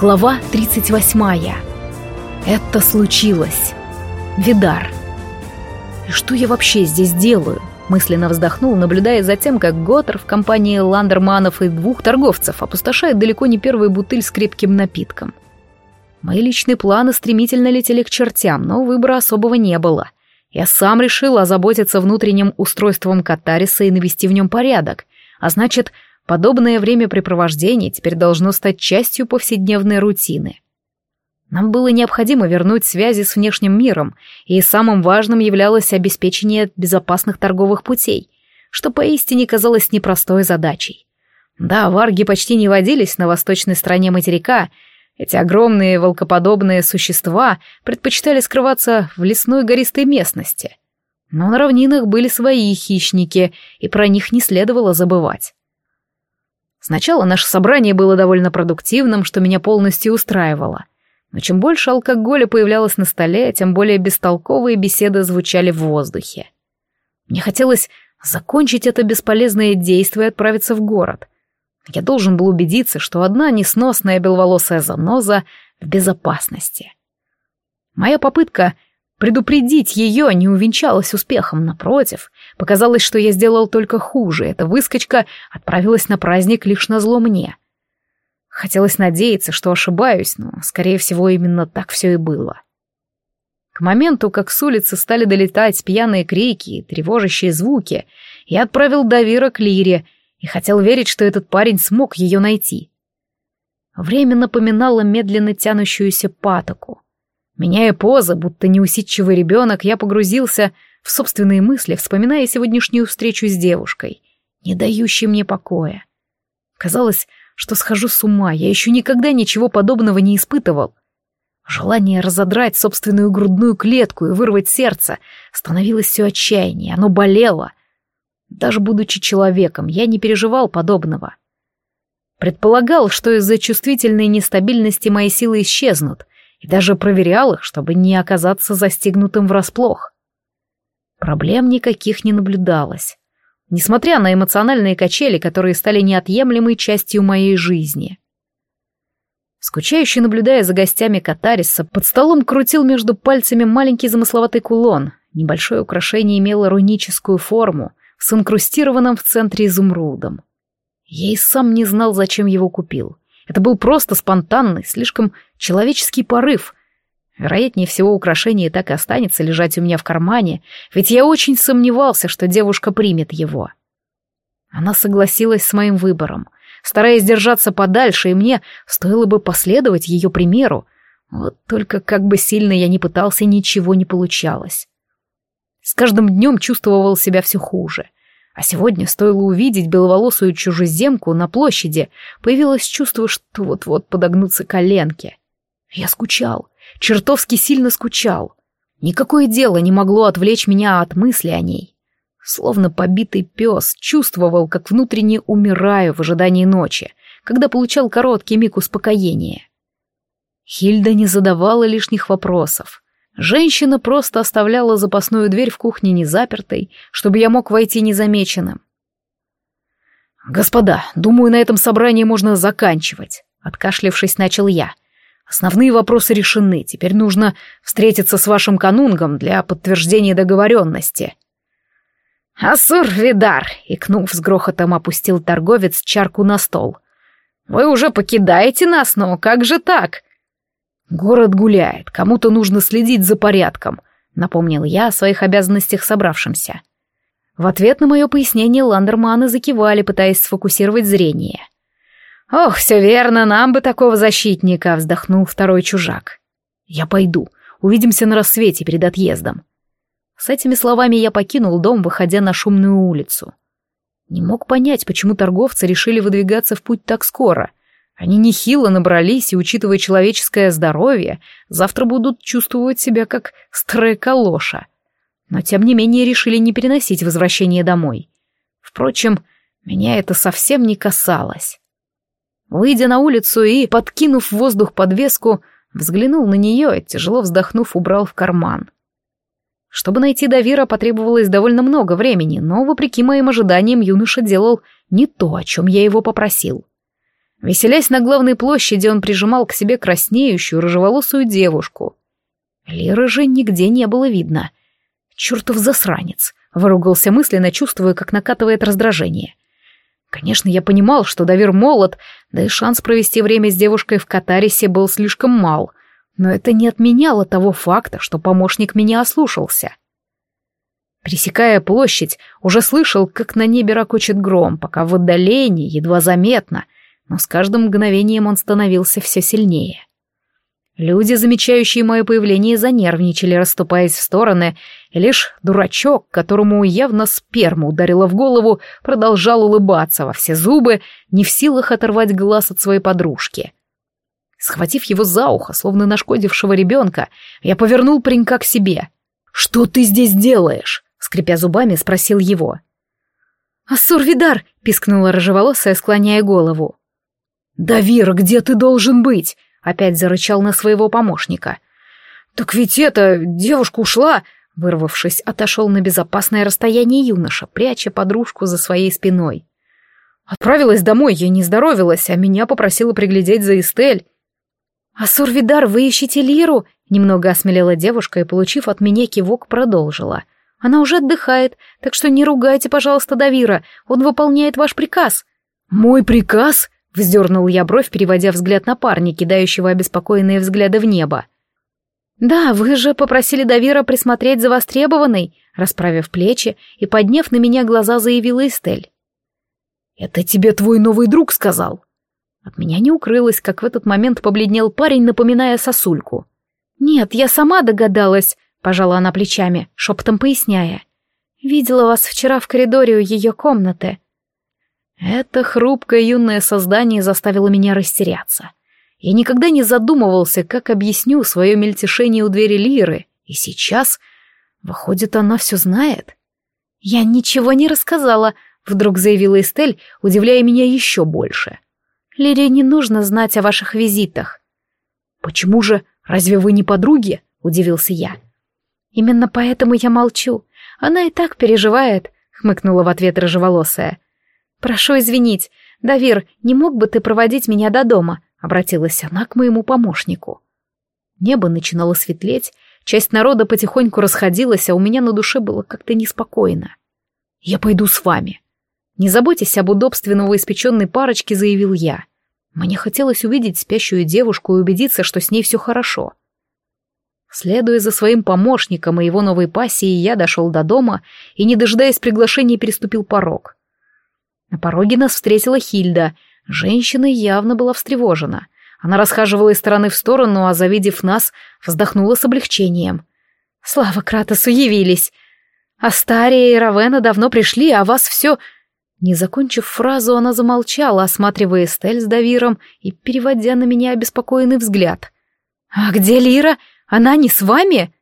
Глава 38. Это случилось. Видар. И что я вообще здесь делаю? Мысленно вздохнул, наблюдая за тем, как Готтер в компании ландерманов и двух торговцев опустошает далеко не первую бутыль с крепким напитком. Мои личные планы стремительно летели к чертям, но выбора особого не было. Я сам решил озаботиться внутренним устройством Катариса и навести в нем порядок, а значит, Подобное времяпрепровождение теперь должно стать частью повседневной рутины. Нам было необходимо вернуть связи с внешним миром, и самым важным являлось обеспечение безопасных торговых путей, что поистине казалось непростой задачей. Да, варги почти не водились на восточной стороне материка, эти огромные волкоподобные существа предпочитали скрываться в лесной гористой местности. Но на равнинах были свои хищники, и про них не следовало забывать. Сначала наше собрание было довольно продуктивным, что меня полностью устраивало. Но чем больше алкоголя появлялось на столе, тем более бестолковые беседы звучали в воздухе. Мне хотелось закончить это бесполезное действие и отправиться в город. Я должен был убедиться, что одна несносная беловолосая заноза в безопасности. Моя попытка Предупредить ее не увенчалось успехом, напротив. Показалось, что я сделал только хуже. Эта выскочка отправилась на праздник лишь на зло мне. Хотелось надеяться, что ошибаюсь, но, скорее всего, именно так все и было. К моменту, как с улицы стали долетать пьяные крики и тревожащие звуки, я отправил Давира к Лире и хотел верить, что этот парень смог ее найти. Время напоминало медленно тянущуюся патоку. Меняя позы, будто неусидчивый ребенок, я погрузился в собственные мысли, вспоминая сегодняшнюю встречу с девушкой, не дающей мне покоя. Казалось, что схожу с ума, я еще никогда ничего подобного не испытывал. Желание разодрать собственную грудную клетку и вырвать сердце становилось все отчаяннее, оно болело. Даже будучи человеком, я не переживал подобного. Предполагал, что из-за чувствительной нестабильности мои силы исчезнут, и даже проверял их, чтобы не оказаться застигнутым врасплох. Проблем никаких не наблюдалось, несмотря на эмоциональные качели, которые стали неотъемлемой частью моей жизни. Скучающий, наблюдая за гостями Катариса, под столом крутил между пальцами маленький замысловатый кулон. Небольшое украшение имело руническую форму, с инкрустированным в центре изумрудом. Я и сам не знал, зачем его купил. Это был просто спонтанный, слишком человеческий порыв. Вероятнее всего, украшение так и останется лежать у меня в кармане, ведь я очень сомневался, что девушка примет его. Она согласилась с моим выбором, стараясь держаться подальше, и мне стоило бы последовать ее примеру. Вот только как бы сильно я ни пытался, ничего не получалось. С каждым днем чувствовал себя все хуже — а сегодня стоило увидеть беловолосую чужеземку на площади, появилось чувство, что вот-вот подогнутся коленки. Я скучал, чертовски сильно скучал. Никакое дело не могло отвлечь меня от мысли о ней. Словно побитый пес чувствовал, как внутренне умираю в ожидании ночи, когда получал короткий миг успокоения. Хильда не задавала лишних вопросов. Женщина просто оставляла запасную дверь в кухне незапертой, чтобы я мог войти незамеченным. «Господа, думаю, на этом собрании можно заканчивать», — откашлившись, начал я. «Основные вопросы решены, теперь нужно встретиться с вашим канунгом для подтверждения договоренности». «Асур Видар!» — икнув с грохотом, опустил торговец чарку на стол. «Вы уже покидаете нас, но как же так? «Город гуляет, кому-то нужно следить за порядком», — напомнил я о своих обязанностях собравшимся. В ответ на мое пояснение ландерманы закивали, пытаясь сфокусировать зрение. «Ох, все верно, нам бы такого защитника», — вздохнул второй чужак. «Я пойду. Увидимся на рассвете перед отъездом». С этими словами я покинул дом, выходя на шумную улицу. Не мог понять, почему торговцы решили выдвигаться в путь так скоро — они нехило набрались, и, учитывая человеческое здоровье, завтра будут чувствовать себя как старая. Но, тем не менее, решили не переносить возвращение домой. Впрочем, меня это совсем не касалось. Выйдя на улицу и, подкинув в воздух подвеску, взглянул на нее и, тяжело вздохнув, убрал в карман. Чтобы найти Давира, потребовалось довольно много времени, но, вопреки моим ожиданиям, юноша делал не то, о чем я его попросил. Веселясь на главной площади, он прижимал к себе краснеющую рыжеволосую девушку. Лиры же нигде не было видно. Чертов засранец, выругался мысленно, чувствуя, как накатывает раздражение. Конечно, я понимал, что Давир молод, да и шанс провести время с девушкой в Катарисе был слишком мал, но это не отменяло того факта, что помощник меня ослушался. Пересекая площадь, уже слышал, как на небе ракочет гром, пока в отдалении, едва заметно, но с каждым мгновением он становился все сильнее. Люди, замечающие мое появление, занервничали, расступаясь в стороны, и лишь дурачок, которому явно сперма ударила в голову, продолжал улыбаться во все зубы, не в силах оторвать глаз от своей подружки. Схватив его за ухо, словно нашкодившего ребенка, я повернул паренька к себе. «Что ты здесь делаешь?» — скрипя зубами, спросил его. «Ассур-Видар!» — пискнула рыжеволосая, склоняя голову. «Давир, где ты должен быть?» — опять зарычал на своего помощника. «Так ведь это... девушка ушла!» Вырвавшись, отошел на безопасное расстояние юноша, пряча подружку за своей спиной. «Отправилась домой, я не здоровилась, а меня попросила приглядеть за Эстель». «Асур Видар, вы ищете Лиру?» Немного осмелела девушка и, получив от меня кивок, продолжила. «Она уже отдыхает, так что не ругайте, пожалуйста, Давира, он выполняет ваш приказ». «Мой приказ?» Вздернул я бровь, переводя взгляд на парня, кидающего обеспокоенные взгляды в небо. «Да, вы же попросили Давира присмотреть за востребованной», расправив плечи и подняв на меня глаза, заявила Эстель. «Это тебе твой новый друг сказал?» От меня не укрылось, как в этот момент побледнел парень, напоминая сосульку. «Нет, я сама догадалась», — пожала она плечами, шепотом поясняя. «Видела вас вчера в коридоре у ее комнаты. Это хрупкое юное создание заставило меня растеряться. Я никогда не задумывался, как объясню свое мельтешение у двери Лиры, и сейчас, выходит, она все знает. «Я ничего не рассказала», — вдруг заявила Эстель, удивляя меня еще больше. «Лире не нужно знать о ваших визитах». «Почему же? Разве вы не подруги?» — удивился я. «Именно поэтому я молчу. Она и так переживает», — хмыкнула в ответ рыжеволосая. «Прошу извинить, Давир, не мог бы ты проводить меня до дома?» — обратилась она к моему помощнику. Небо начинало светлеть, часть народа потихоньку расходилась, а у меня на душе было как-то неспокойно. «Я пойду с вами». «Не заботьтесь об удобстве новоиспеченной парочки», — заявил я. Мне хотелось увидеть спящую девушку и убедиться, что с ней все хорошо. Следуя за своим помощником и его новой пассией, я дошел до дома и, не дожидаясь приглашения, переступил порог. На пороге нас встретила Хильда. Женщина явно была встревожена. Она расхаживала из стороны в сторону, а, завидев нас, вздохнула с облегчением. «Слава Кратосу, явились! Астария и Равена давно пришли, а вас все...» Не закончив фразу, она замолчала, осматривая Эстель с Давиром и переводя на меня обеспокоенный взгляд. «А где Лира? Она не с вами?»